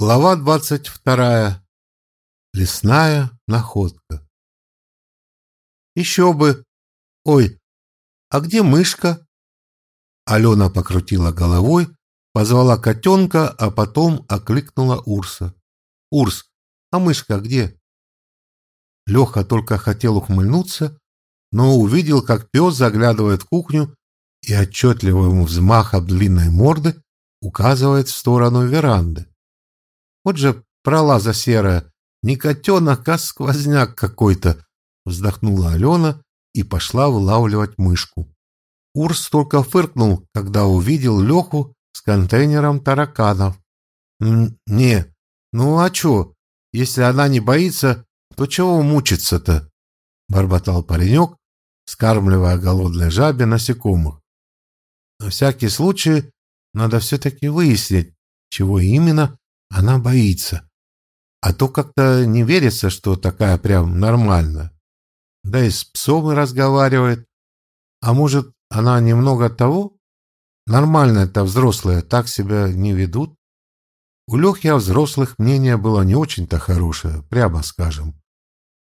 Глава двадцать вторая. Лесная находка. Еще бы. Ой, а где мышка? Алена покрутила головой, позвала котенка, а потом окликнула Урса. Урс, а мышка где? Леха только хотел ухмыльнуться, но увидел, как пес заглядывает в кухню и отчетливым взмахом длинной морды указывает в сторону веранды. Вот же пролаза серая, не котенок, а сквозняк какой-то, вздохнула Алена и пошла вылавливать мышку. Урс только фыркнул, когда увидел Леху с контейнером тараканов. «Не, ну а чё, если она не боится, то чего мучиться-то?» — бормотал паренек, скармливая голодной жабе насекомых. На всякий случай надо все-таки выяснить, чего именно она боится. А то как-то не верится, что такая прям нормальная. Да и с псом и разговаривает. А может, она немного того? Нормально-то взрослые так себя не ведут. У Лехи о взрослых мнение было не очень-то хорошее, прямо скажем.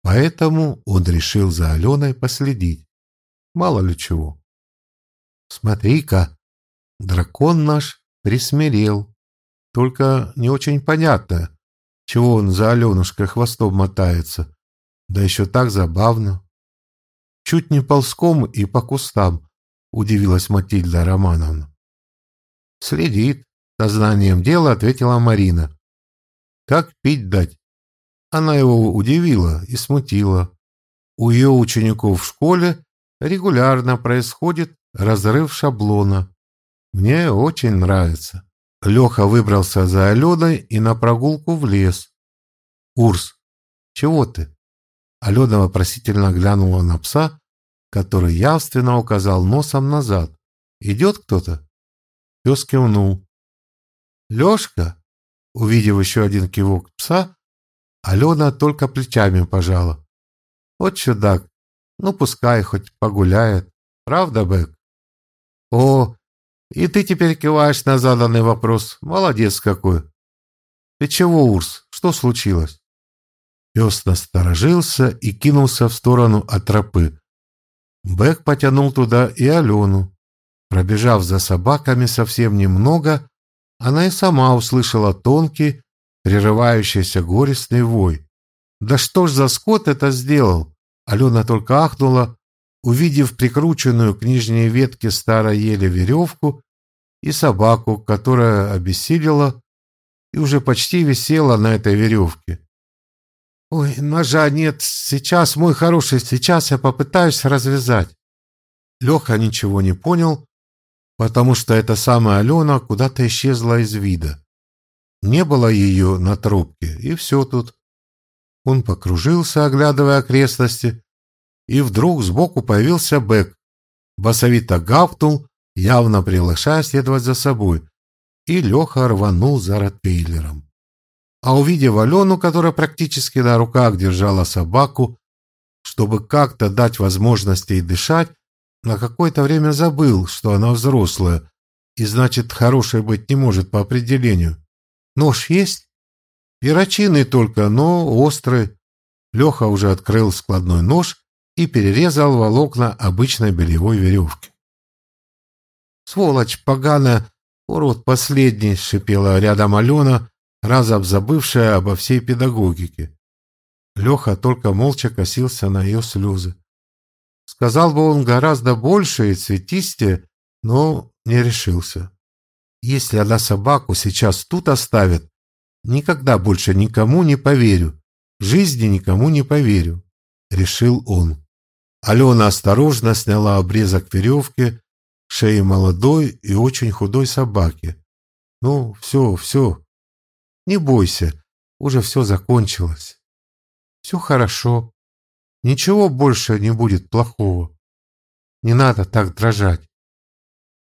Поэтому он решил за Аленой последить. Мало ли чего. Смотри-ка, дракон наш присмирел. Только не очень понятно, чего он за Аленушкой хвостом мотается. Да еще так забавно. Чуть не ползком и по кустам, удивилась Матильда Романовна. Следит, сознанием дела ответила Марина. Как пить дать? Она его удивила и смутила. У ее учеников в школе регулярно происходит разрыв шаблона. Мне очень нравится. Леха выбрался за Аленой и на прогулку в лес. «Урс, чего ты?» Алена вопросительно глянула на пса, который явственно указал носом назад. «Идет кто-то?» Пес кивнул. «Лешка?» Увидев еще один кивок пса, Алена только плечами пожала. «Вот чудак, ну пускай хоть погуляет. Правда, Бэк?» «О, и ты теперь киваешь на заданный вопрос. Молодец какой. Ты чего, Урс? Что случилось? Пес насторожился и кинулся в сторону от тропы. Бэк потянул туда и Алену. Пробежав за собаками совсем немного, она и сама услышала тонкий, прерывающийся горестный вой. «Да что ж за скот это сделал?» Алена только ахнула, увидев прикрученную к нижней ветке старой ели веревку и собаку, которая обессилила и уже почти висела на этой веревке. «Ой, ножа нет, сейчас, мой хороший, сейчас я попытаюсь развязать». Леха ничего не понял, потому что эта самая Алена куда-то исчезла из вида. Не было ее на трубке, и все тут. Он покружился, оглядывая окрестности, и вдруг сбоку появился Бэк. Басовито гавкнул, явно приглашая следовать за собой, и Леха рванул за Ротвейлером. А увидев Алену, которая практически на руках держала собаку, чтобы как-то дать возможность ей дышать, на какое-то время забыл, что она взрослая, и значит, хорошей быть не может по определению. Нож есть? Перочинный только, но острый. Леха уже открыл складной нож и перерезал волокна обычной белевой веревки. «Сволочь поганая! Урод последний!» — шипела рядом Алена, разом забывшая обо всей педагогике. Леха только молча косился на ее слезы. Сказал бы он гораздо больше и цветистее, но не решился. Если она собаку сейчас тут оставит, никогда больше никому не поверю. Жизни никому не поверю, — решил он. Алена осторожно сняла обрезок веревки шеи молодой и очень худой собаки. Ну, все, все. Не бойся, уже все закончилось. Все хорошо. Ничего больше не будет плохого. Не надо так дрожать.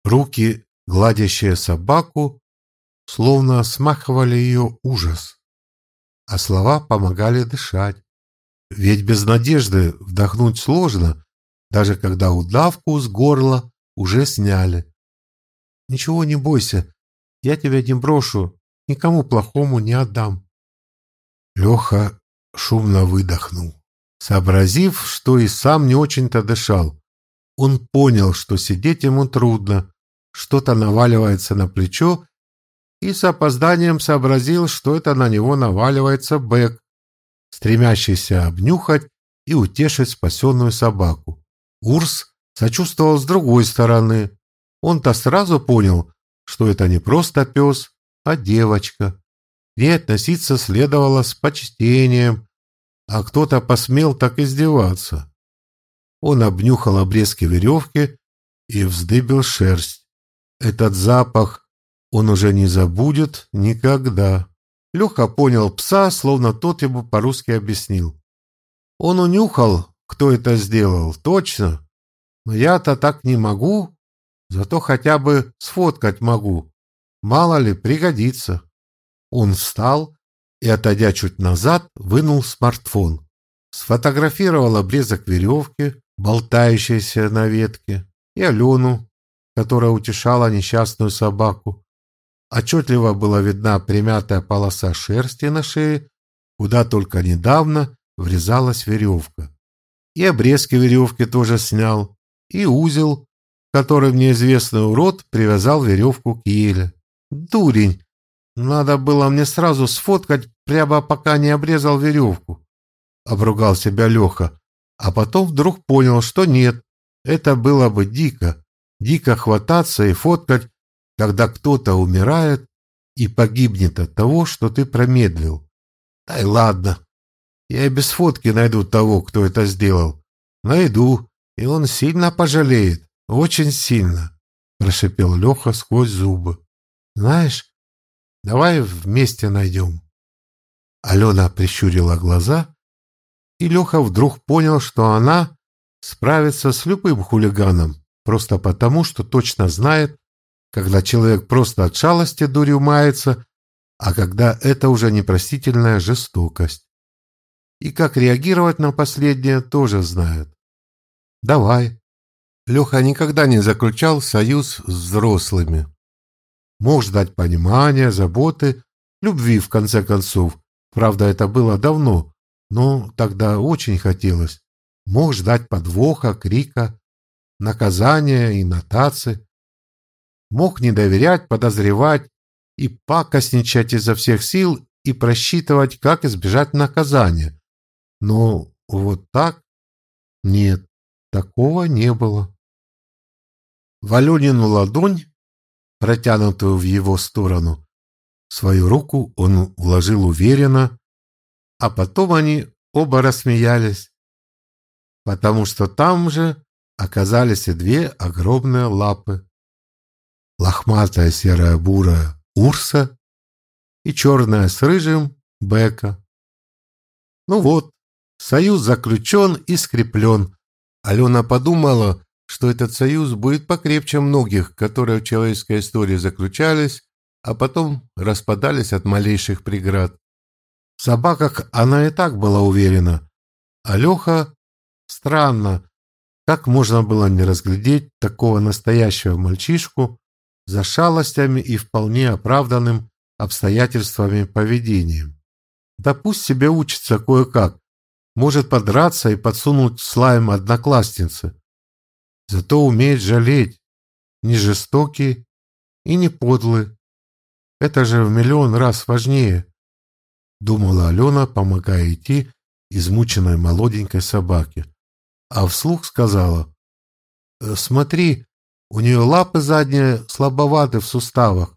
Руки, гладящие собаку, словно смахивали ее ужас, а слова помогали дышать. Ведь без надежды вдохнуть сложно, даже когда удавку с горла уже сняли. Ничего не бойся, я тебя не брошу, никому плохому не отдам. Леха шумно выдохнул, сообразив, что и сам не очень-то дышал. Он понял, что сидеть ему трудно, что-то наваливается на плечо, и с опозданием сообразил, что это на него наваливается Бэк, стремящийся обнюхать и утешить спасенную собаку. Урс сочувствовал с другой стороны. Он-то сразу понял, что это не просто пес, а девочка. К ней относиться следовало с почтением, а кто-то посмел так издеваться. Он обнюхал обрезки веревки и вздыбил шерсть. Этот запах он уже не забудет никогда. Леха понял пса, словно тот ему по-русски объяснил. Он унюхал, кто это сделал, точно. Но я-то так не могу, зато хотя бы сфоткать могу. Мало ли, пригодится. Он встал и, отойдя чуть назад, вынул смартфон. Сфотографировал обрезок веревки, болтающейся на ветке, и Алену, которая утешала несчастную собаку. Отчетливо была видна примятая полоса шерсти на шее, куда только недавно врезалась веревка. И обрезки веревки тоже снял, и узел, которым неизвестный урод привязал веревку к еле. Дурень! Надо было мне сразу сфоткать, прямо пока не обрезал веревку. Обругал себя Леха, а потом вдруг понял, что нет. Это было бы дико. Дико хвататься и фоткать когда кто-то умирает и погибнет от того, что ты промедлил. Ай, ладно. Я и без фотки найду того, кто это сделал. Найду, и он сильно пожалеет. Очень сильно, прошипел Леха сквозь зубы. Знаешь, давай вместе найдем. Алена прищурила глаза, и Леха вдруг понял, что она справится с любым хулиганом, просто потому, что точно знает, когда человек просто от шалости дурью мается, а когда это уже непростительная жестокость. И как реагировать на последнее тоже знают. Давай. Леха никогда не заключал союз с взрослыми. Мог ждать понимания, заботы, любви в конце концов. Правда, это было давно, но тогда очень хотелось. Мог ждать подвоха, крика, наказания и нотации мог не доверять, подозревать и пакостничать изо всех сил и просчитывать, как избежать наказания. Но вот так? Нет, такого не было. В Аленину ладонь, протянутую в его сторону, свою руку он вложил уверенно, а потом они оба рассмеялись, потому что там же оказались и две огромные лапы лохматая серая бурая Урса и черная с рыжим Бека. Ну вот, союз заключен и скреплен. Алена подумала, что этот союз будет покрепче многих, которые в человеческой истории заключались, а потом распадались от малейших преград. В собаках она и так была уверена. А Леха... Странно, как можно было не разглядеть такого настоящего мальчишку, за шалостями и вполне оправданным обстоятельствами поведением. Да пусть себе учится кое-как, может подраться и подсунуть слайм одноклассницы. Зато умеет жалеть, не жестокий и не подлый. Это же в миллион раз важнее, думала Алена, помогая идти измученной молоденькой собаке. А вслух сказала, «Э, «Смотри, у нее лапы задние слабоваты в суставах.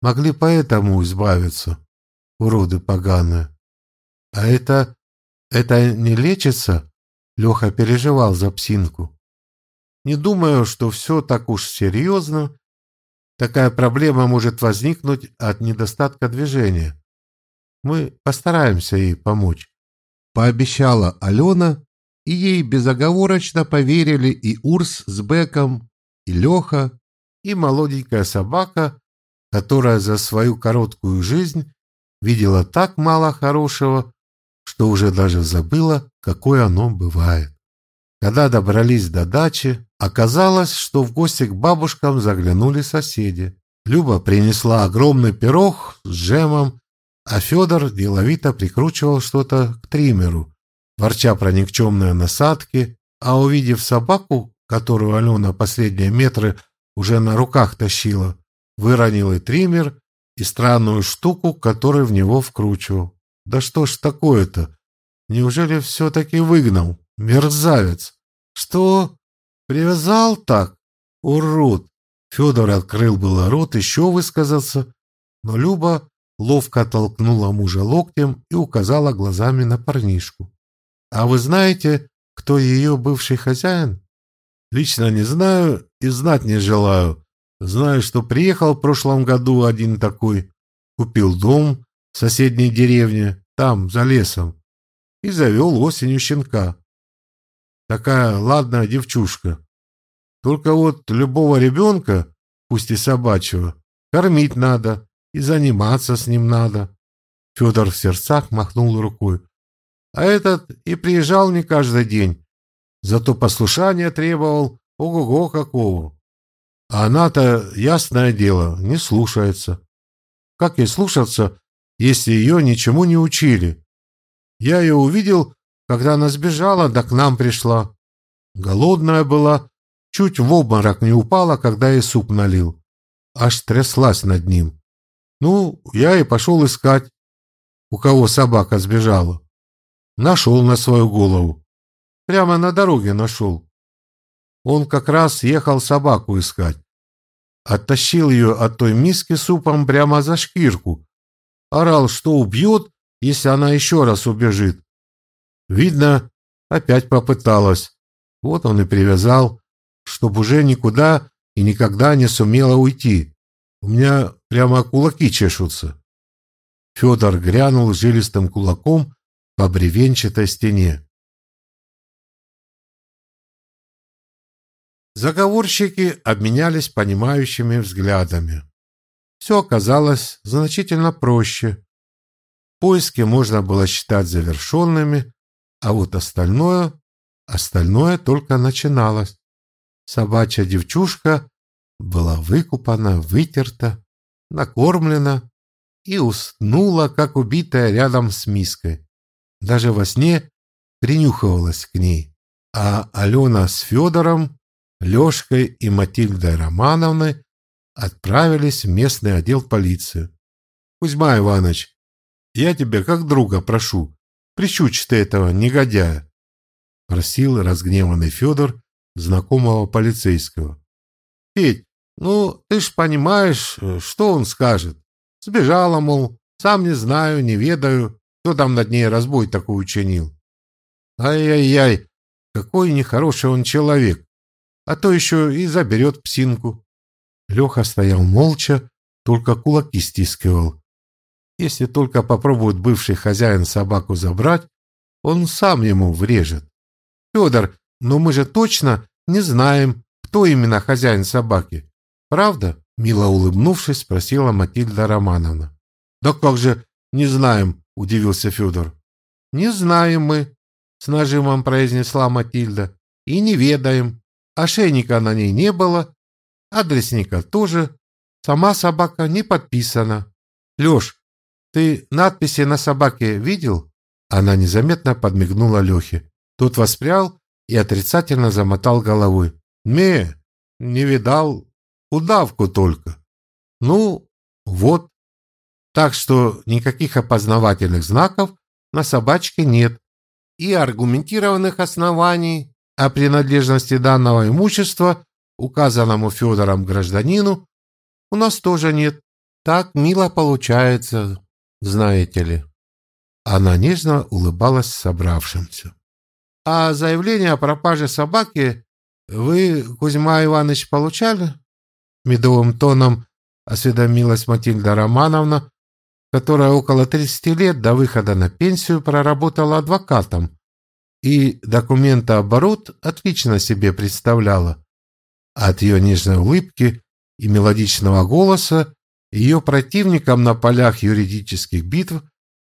Могли поэтому избавиться, уроды поганые. А это... это не лечится? Леха переживал за псинку. Не думаю, что все так уж серьезно. Такая проблема может возникнуть от недостатка движения. Мы постараемся ей помочь. Пообещала Алена, и ей безоговорочно поверили и Урс с Беком, и Леха, и молоденькая собака, которая за свою короткую жизнь видела так мало хорошего, что уже даже забыла, какое оно бывает. Когда добрались до дачи, оказалось, что в гости к бабушкам заглянули соседи. Люба принесла огромный пирог с джемом, а Федор деловито прикручивал что-то к триммеру, ворча про никчемные насадки, а увидев собаку, которую Алена последние метры уже на руках тащила, выронил и триммер, и странную штуку, которую в него вкручивал. Да что ж такое-то? Неужели все-таки выгнал? Мерзавец! Что? Привязал так? Урод! Федор открыл было рот еще высказаться, но Люба ловко оттолкнула мужа локтем и указала глазами на парнишку. «А вы знаете, кто ее бывший хозяин?» «Лично не знаю и знать не желаю. Знаю, что приехал в прошлом году один такой, купил дом в соседней деревне, там, за лесом, и завел осенью щенка. Такая ладная девчушка. Только вот любого ребенка, пусть и собачьего, кормить надо и заниматься с ним надо. Федор в сердцах махнул рукой. А этот и приезжал не каждый день. Зато послушание требовал ого-го какого. А она-то, ясное дело, не слушается. Как ей слушаться, если ее ничему не учили? Я ее увидел, когда она сбежала, да к нам пришла. Голодная была, чуть в обморок не упала, когда ей суп налил. Аж тряслась над ним. Ну, я и пошел искать, у кого собака сбежала. Нашел на свою голову. Прямо на дороге нашел. Он как раз ехал собаку искать. Оттащил ее от той миски супом прямо за шкирку. Орал, что убьет, если она еще раз убежит. Видно, опять попыталась. Вот он и привязал, чтобы уже никуда и никогда не сумела уйти. У меня прямо кулаки чешутся. Федор грянул жилистым кулаком по бревенчатой стене. Заговорщики обменялись понимающими взглядами. Все оказалось значительно проще. Поиски можно было считать завершенными, а вот остальное, остальное только начиналось. Собачья девчушка была выкупана, вытерта, накормлена и уснула, как убитая рядом с миской. Даже во сне принюхивалась к ней. А Алена с Федором Лешкой и Матильдой Романовной отправились в местный отдел полиции. «Кузьма Иванович, я тебя как друга прошу, прищучь ты этого негодяя», просил разгневанный Федор знакомого полицейского. «Петь, ну ты ж понимаешь, что он скажет. Сбежала, мол, сам не знаю, не ведаю, кто там над ней разбой такой учинил. Ай-яй-яй, какой нехороший он человек а то еще и заберет псинку. Леха стоял молча, только кулаки стискивал. Если только попробует бывший хозяин собаку забрать, он сам ему врежет. Федор, но мы же точно не знаем, кто именно хозяин собаки. Правда? Мило улыбнувшись, спросила Матильда Романовна. Да как же не знаем, удивился Федор. Не знаем мы, с нажимом произнесла Матильда. И не ведаем. Ошейника на ней не было, адресника тоже, сама собака не подписана. Леш, ты надписи на собаке видел? Она незаметно подмигнула Лехе. Тот воспрял и отрицательно замотал головой. Не, не видал, удавку только. Ну, вот. Так что никаких опознавательных знаков на собачке нет. И аргументированных оснований о принадлежности данного имущества указанному Федором гражданину у нас тоже нет. Так мило получается, знаете ли. Она нежно улыбалась собравшимся. А заявление о пропаже собаки вы, Кузьма Иванович, получали? Медовым тоном осведомилась Матильда Романовна, которая около 30 лет до выхода на пенсию проработала адвокатом и документооборот отлично себе представляла. От ее нежной улыбки и мелодичного голоса ее противникам на полях юридических битв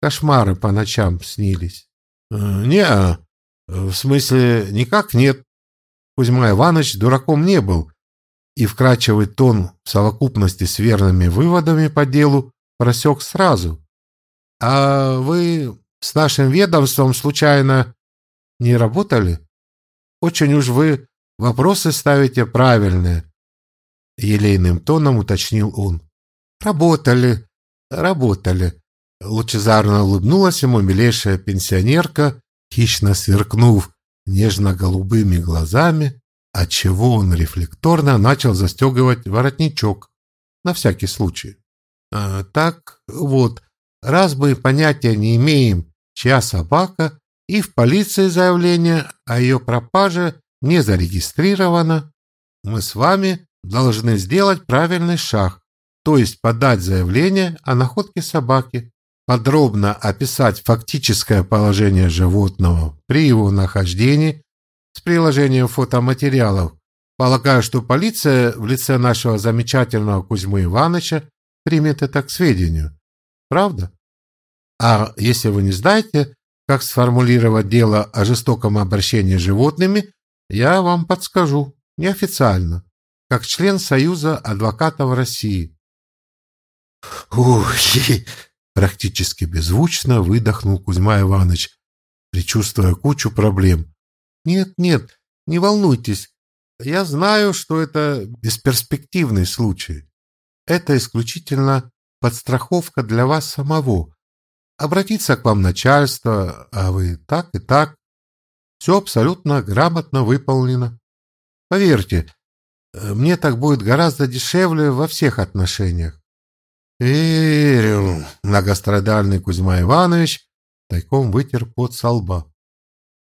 кошмары по ночам снились. «Э, «Не, в смысле, никак нет. Кузьма Иванович дураком не был и вкрачивый тон в совокупности с верными выводами по делу просек сразу. «А вы с нашим ведомством случайно не работали? Очень уж вы вопросы ставите правильные», — елейным тоном уточнил он. «Работали, работали», — лучезарно улыбнулась ему милейшая пенсионерка, хищно сверкнув нежно-голубыми глазами отчего он рефлекторно начал застегивать воротничок, на всякий случай. А, так вот, раз мы понятия не имеем, чья собака, и в полиции заявление о ее пропаже не зарегистрировано, мы с вами должны сделать правильный шаг, то есть подать заявление о находке собаки, подробно описать фактическое положение животного при его нахождении с приложением фотоматериалов. Полагаю, что полиция в лице нашего замечательного Кузьмы Ивановича примет это к сведению. Правда? А если вы не знаете, как сформулировать дело о жестоком обращении с животными, я вам подскажу, неофициально, как член Союза адвокатов России. Ух, практически беззвучно выдохнул Кузьма Иванович, предчувствуя кучу проблем. Нет, нет, не волнуйтесь. Я знаю, что это бесперспективный случай. Это исключительно подстраховка для вас самого. Обратиться к вам начальство, а вы так и так. Все абсолютно грамотно выполнено. Поверьте, мне так будет гораздо дешевле во всех отношениях. Верю, многострадальный Кузьма Иванович тайком вытер пот со лба.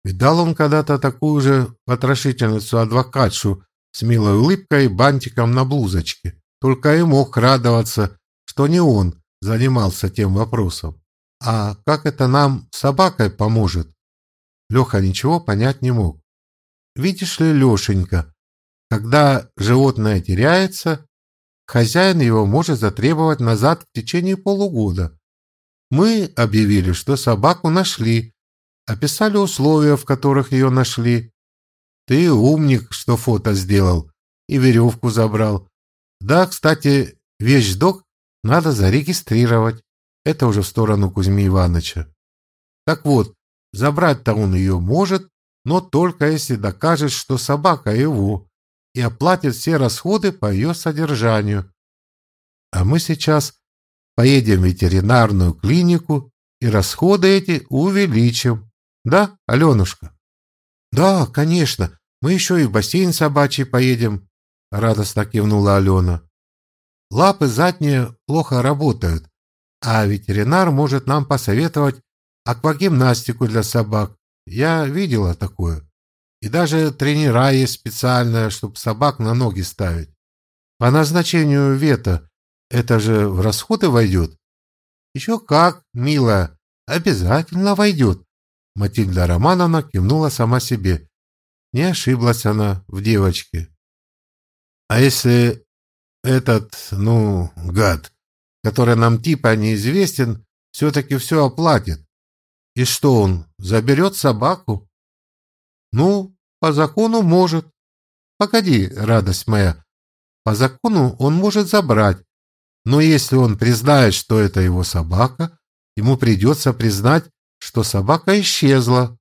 Видал он когда-то такую же потрошительницу-адвокатшу с милой улыбкой и бантиком на блузочке. Только и мог радоваться, что не он занимался тем вопросом. А как это нам собакой поможет? Леха ничего понять не мог. Видишь ли, Лешенька, когда животное теряется, хозяин его может затребовать назад в течение полугода. Мы объявили, что собаку нашли, описали условия, в которых ее нашли. Ты умник, что фото сделал и веревку забрал. Да, кстати, вещдок надо зарегистрировать. Это уже в сторону Кузьми Ивановича. Так вот, забрать-то он ее может, но только если докажет, что собака его, и оплатит все расходы по ее содержанию. А мы сейчас поедем в ветеринарную клинику и расходы эти увеличим. Да, Аленушка? Да, конечно. Мы еще и в бассейн собачий поедем, радостно кивнула Алена. Лапы задние плохо работают, а ветеринар может нам посоветовать аквагимнастику для собак. Я видела такое. И даже тренера есть специальные, чтобы собак на ноги ставить. По назначению вета это же в расходы войдет? Еще как, милая, обязательно войдет, Матильда Романовна кивнула сама себе. Не ошиблась она в девочке. А если этот, ну, гад, который нам типа неизвестен, все-таки все оплатит? И что он, заберет собаку? Ну, по закону может. Погоди, радость моя. По закону он может забрать. Но если он признает, что это его собака, ему придется признать, что собака исчезла,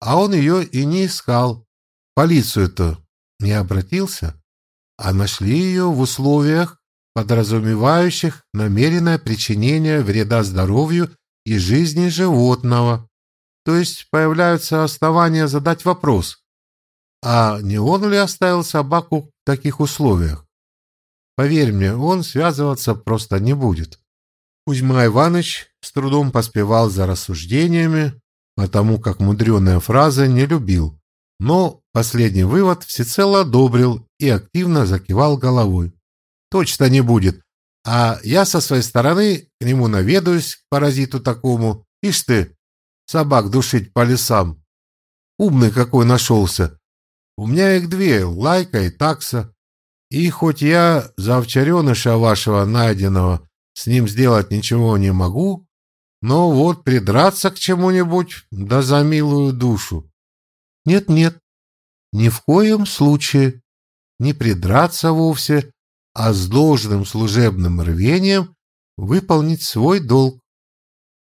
а он ее и не искал. Полицию-то не обратился, а нашли ее в условиях, подразумевающих намеренное причинение вреда здоровью и жизни животного. То есть появляются основания задать вопрос, а не он ли оставил собаку в таких условиях? Поверь мне, он связываться просто не будет. Кузьма Иванович с трудом поспевал за рассуждениями, потому как мудреная фраза не любил, но последний вывод всецело одобрил и активно закивал головой. Точно не будет. А я со своей стороны к нему наведаюсь, к паразиту такому. Ишь ты, собак душить по лесам. Умный какой нашелся. У меня их две, Лайка и Такса. И хоть я за овчареныша вашего найденного с ним сделать ничего не могу, но вот придраться к чему-нибудь, да за милую душу. Нет-нет, ни в коем случае. не придраться вовсе, а с должным служебным рвением выполнить свой долг.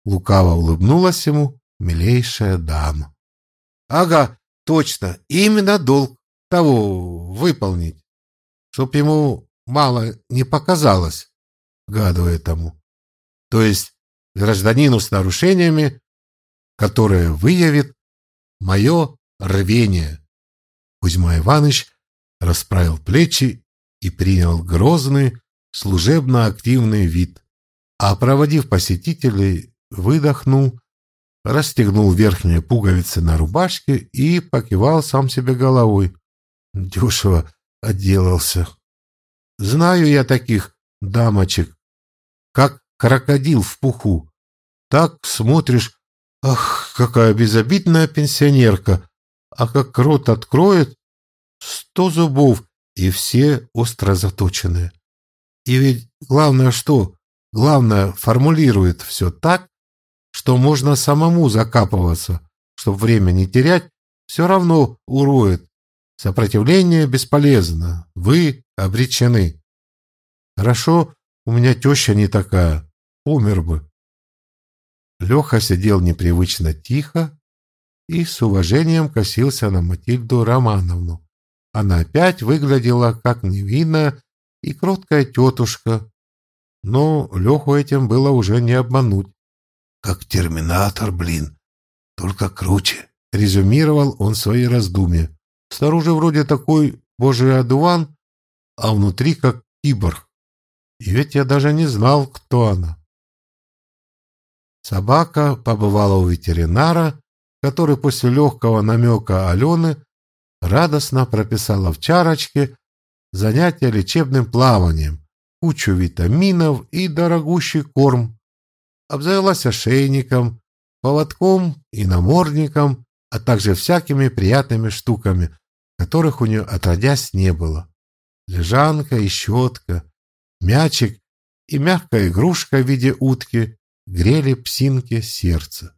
Лукаво улыбнулась ему милейшая дама. — Ага, точно, именно долг того выполнить, чтоб ему мало не показалось, гаду этому. То есть гражданину с нарушениями, которое выявит мое рвение. Кузьма Иванович расправил плечи и принял грозный, служебно-активный вид, а, проводив посетителей, выдохнул, расстегнул верхние пуговицы на рубашке и покивал сам себе головой. Дешево отделался. Знаю я таких дамочек, как крокодил в пуху. Так смотришь, ах, какая безобидная пенсионерка, а как рот откроет, сто зубов, и все остро заточенные. И ведь главное что? Главное, формулирует все так, что можно самому закапываться, чтобы время не терять, все равно уроет. Сопротивление бесполезно, вы обречены. Хорошо, у меня теща не такая, умер бы. Леха сидел непривычно тихо и с уважением косился на Матильду Романовну. Она опять выглядела как невинная и кроткая тетушка, но Леху этим было уже не обмануть. «Как терминатор, блин, только круче», — резюмировал он свои раздумья. «Снаружи вроде такой божий одуван, а внутри как киборг. И ведь я даже не знал, кто она». Собака побывала у ветеринара, который после легкого намека Алены радостно прописала в чарочке занятия лечебным плаванием, кучу витаминов и дорогущий корм. Обзавелась ошейником, поводком и намордником, а также всякими приятными штуками, которых у нее отродясь не было. Лежанка и щетка, мячик и мягкая игрушка в виде утки грели псинке сердце.